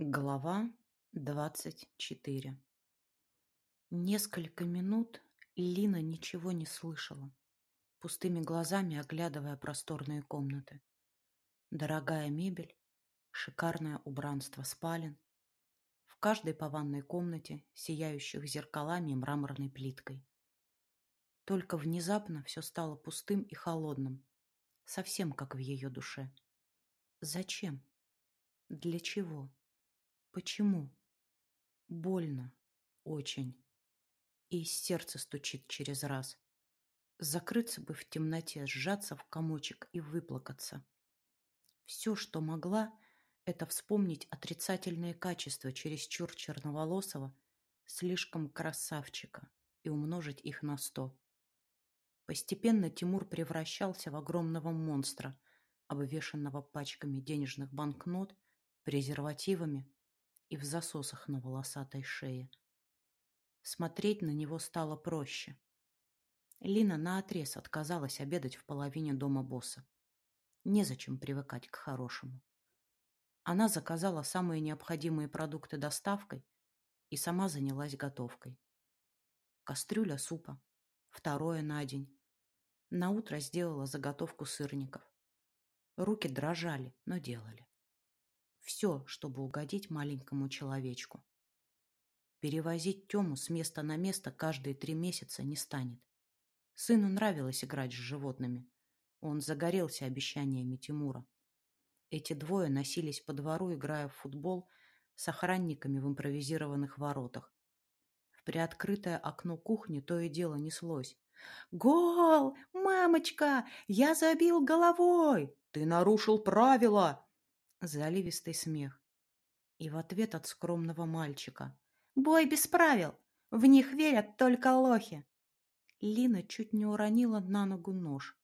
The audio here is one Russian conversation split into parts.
Глава двадцать четыре Несколько минут Лина ничего не слышала, пустыми глазами оглядывая просторные комнаты. Дорогая мебель, шикарное убранство спален, в каждой по ванной комнате, сияющих зеркалами и мраморной плиткой. Только внезапно все стало пустым и холодным, совсем как в ее душе. Зачем? Для чего? Почему? Больно. Очень. И сердце стучит через раз. Закрыться бы в темноте, сжаться в комочек и выплакаться. Все, что могла, это вспомнить отрицательные качества чересчур черноволосого, слишком красавчика, и умножить их на сто. Постепенно Тимур превращался в огромного монстра, обвешанного пачками денежных банкнот, презервативами и в засосах на волосатой шее. Смотреть на него стало проще. Лина наотрез отказалась обедать в половине дома босса. Незачем привыкать к хорошему. Она заказала самые необходимые продукты доставкой и сама занялась готовкой. Кастрюля супа, второе на день. На утро сделала заготовку сырников. Руки дрожали, но делали. Все, чтобы угодить маленькому человечку. Перевозить Тему с места на место каждые три месяца не станет. Сыну нравилось играть с животными. Он загорелся обещаниями Тимура. Эти двое носились по двору, играя в футбол с охранниками в импровизированных воротах. В приоткрытое окно кухни то и дело неслось. «Гол! Мамочка! Я забил головой! Ты нарушил правила!» Заливистый смех. И в ответ от скромного мальчика. «Бой без правил! В них верят только лохи!» Лина чуть не уронила на ногу нож.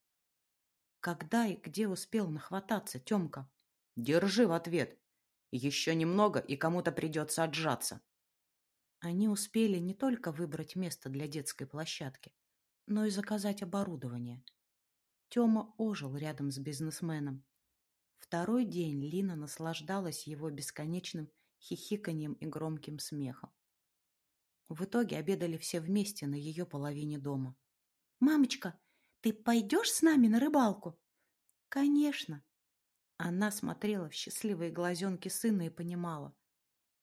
Когда и где успел нахвататься Темка? «Держи в ответ! Еще немного, и кому-то придется отжаться!» Они успели не только выбрать место для детской площадки, но и заказать оборудование. Тёма ожил рядом с бизнесменом. Второй день Лина наслаждалась его бесконечным хихиканьем и громким смехом. В итоге обедали все вместе на ее половине дома. «Мамочка, ты пойдешь с нами на рыбалку?» «Конечно!» Она смотрела в счастливые глазенки сына и понимала,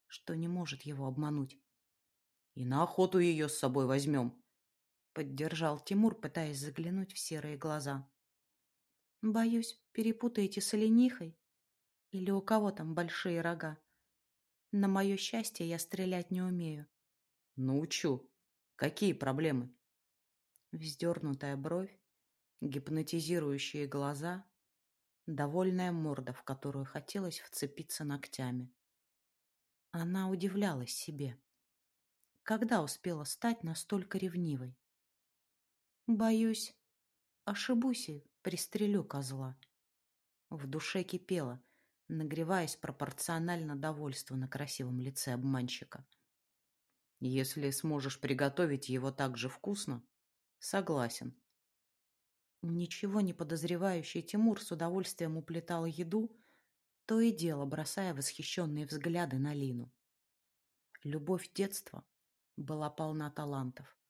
что не может его обмануть. «И на охоту ее с собой возьмем», — поддержал Тимур, пытаясь заглянуть в серые глаза. Боюсь, перепутаете с оленихой? Или у кого там большие рога? На мое счастье, я стрелять не умею. Научу. Какие проблемы? Вздернутая бровь, гипнотизирующие глаза, довольная морда, в которую хотелось вцепиться ногтями. Она удивлялась себе. Когда успела стать настолько ревнивой? Боюсь, ошибусь и Пристрелю козла. В душе кипело, нагреваясь пропорционально довольству на красивом лице обманщика. Если сможешь приготовить его так же вкусно, согласен. Ничего не подозревающий Тимур с удовольствием уплетал еду, то и дело бросая восхищенные взгляды на Лину. Любовь детства была полна талантов.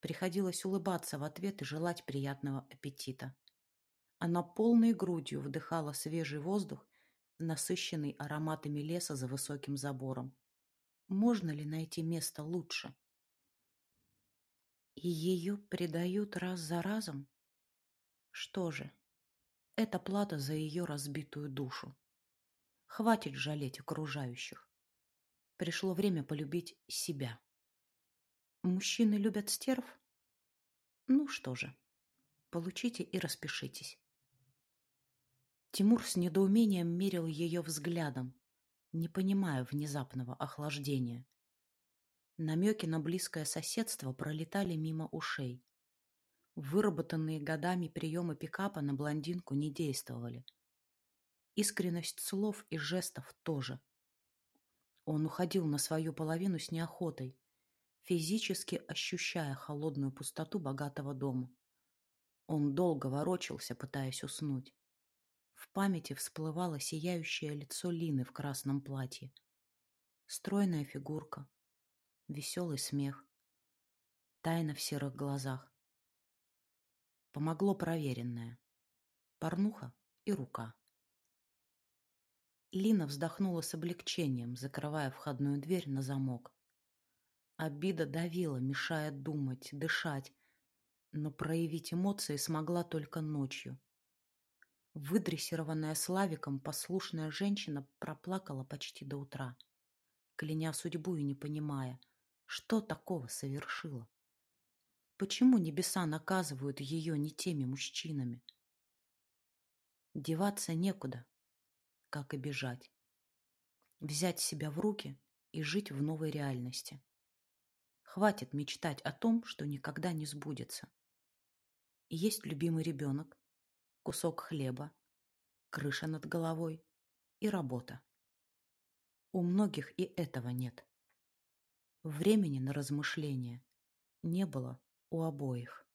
Приходилось улыбаться в ответ и желать приятного аппетита. Она полной грудью вдыхала свежий воздух, насыщенный ароматами леса за высоким забором. Можно ли найти место лучше? И ее предают раз за разом? Что же, это плата за ее разбитую душу. Хватит жалеть окружающих. Пришло время полюбить себя. Мужчины любят стерв? Ну что же, получите и распишитесь. Тимур с недоумением мерил ее взглядом, не понимая внезапного охлаждения. Намеки на близкое соседство пролетали мимо ушей. Выработанные годами приемы пикапа на блондинку не действовали. Искренность слов и жестов тоже. Он уходил на свою половину с неохотой, физически ощущая холодную пустоту богатого дома. Он долго ворочался, пытаясь уснуть. В памяти всплывало сияющее лицо Лины в красном платье. Стройная фигурка, веселый смех, тайна в серых глазах. Помогло проверенное. Порнуха и рука. Лина вздохнула с облегчением, закрывая входную дверь на замок. Обида давила, мешая думать, дышать, но проявить эмоции смогла только ночью. Выдрессированная Славиком, послушная женщина проплакала почти до утра, кляня судьбу и не понимая, что такого совершила. Почему небеса наказывают ее не теми мужчинами? Деваться некуда, как и бежать. Взять себя в руки и жить в новой реальности. Хватит мечтать о том, что никогда не сбудется. Есть любимый ребенок, кусок хлеба, крыша над головой и работа. У многих и этого нет. Времени на размышления не было у обоих.